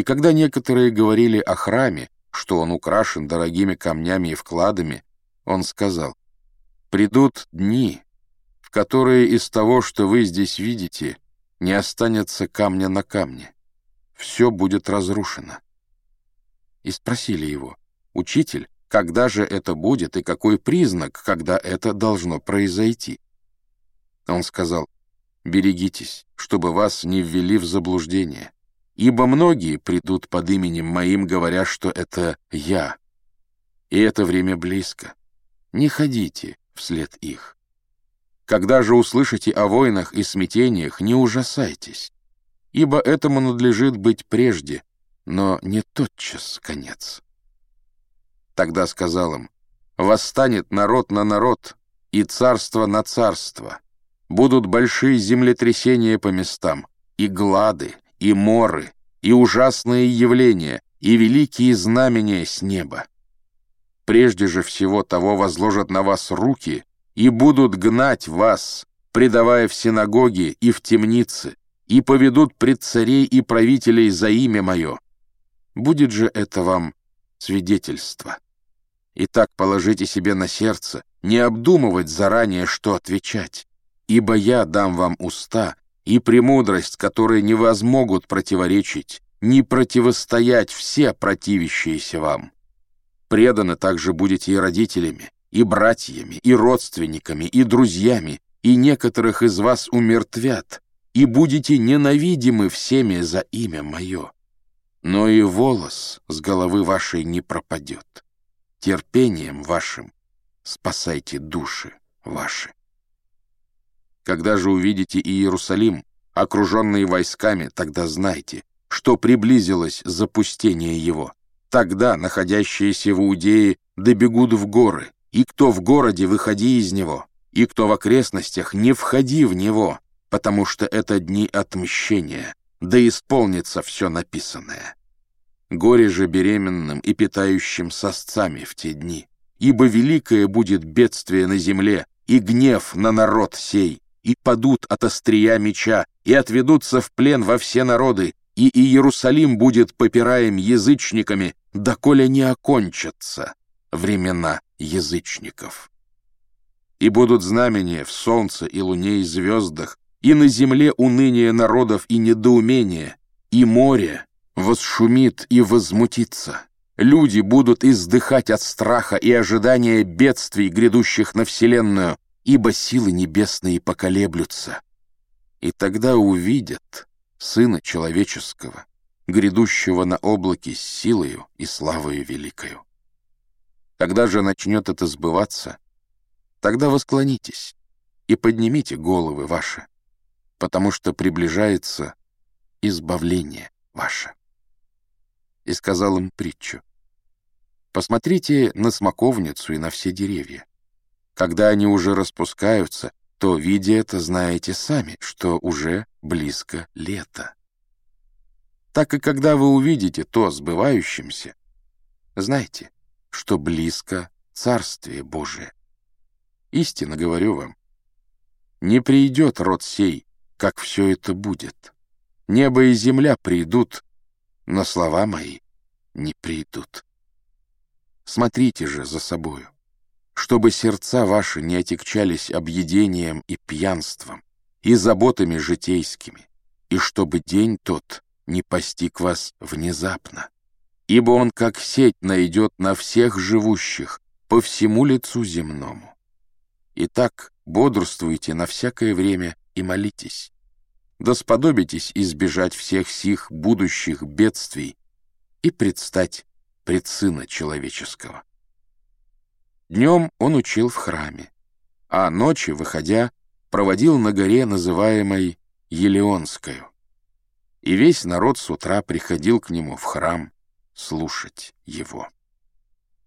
И когда некоторые говорили о храме, что он украшен дорогими камнями и вкладами, он сказал, «Придут дни, в которые из того, что вы здесь видите, не останется камня на камне. Все будет разрушено». И спросили его, «Учитель, когда же это будет и какой признак, когда это должно произойти?» Он сказал, «Берегитесь, чтобы вас не ввели в заблуждение, ибо многие придут под именем моим, говоря, что это я. И это время близко. Не ходите вслед их. Когда же услышите о войнах и смятениях, не ужасайтесь, ибо этому надлежит быть прежде, но не тотчас конец». Тогда сказал им, «Восстанет народ на народ и царство на царство» Будут большие землетрясения по местам, и глады, и моры, и ужасные явления, и великие знамения с неба. Прежде же всего того возложат на вас руки и будут гнать вас, предавая в синагоги и в темницы, и поведут пред царей и правителей за имя мое. Будет же это вам свидетельство. Итак, положите себе на сердце, не обдумывать заранее, что отвечать ибо я дам вам уста и премудрость, которые не возмогут противоречить, не противостоять все противящиеся вам. Преданы также будете и родителями, и братьями, и родственниками, и друзьями, и некоторых из вас умертвят, и будете ненавидимы всеми за имя мое. Но и волос с головы вашей не пропадет. Терпением вашим спасайте души ваши. Когда же увидите Иерусалим, окруженный войсками, тогда знайте, что приблизилось запустение его. Тогда находящиеся в Иудее добегут в горы, и кто в городе, выходи из него, и кто в окрестностях, не входи в него, потому что это дни отмщения, да исполнится все написанное. Горе же беременным и питающим сосцами в те дни, ибо великое будет бедствие на земле и гнев на народ сей, и падут от острия меча, и отведутся в плен во все народы, и Иерусалим будет попираем язычниками, доколе не окончатся времена язычников. И будут знамения в солнце и луне и звездах, и на земле уныние народов и недоумение, и море восшумит и возмутится. Люди будут издыхать от страха и ожидания бедствий, грядущих на вселенную, ибо силы небесные поколеблются, и тогда увидят Сына Человеческого, грядущего на облаке с силою и славою великою. Когда же начнет это сбываться, тогда восклонитесь и поднимите головы ваши, потому что приближается избавление ваше. И сказал им притчу. Посмотрите на смоковницу и на все деревья. Когда они уже распускаются, то, видя это, знаете сами, что уже близко лето. Так и когда вы увидите то сбывающимся, знайте, что близко Царствие Божие. Истинно говорю вам, не придет род сей, как все это будет. Небо и земля придут, но слова мои не придут. Смотрите же за собою чтобы сердца ваши не отягчались объедением и пьянством, и заботами житейскими, и чтобы день тот не постиг вас внезапно, ибо он как сеть найдет на всех живущих по всему лицу земному. Итак, бодрствуйте на всякое время и молитесь. Да сподобитесь избежать всех сих будущих бедствий и предстать пред Сына Человеческого. Днем он учил в храме, а ночью, выходя, проводил на горе, называемой Елеонскую. И весь народ с утра приходил к нему в храм слушать его.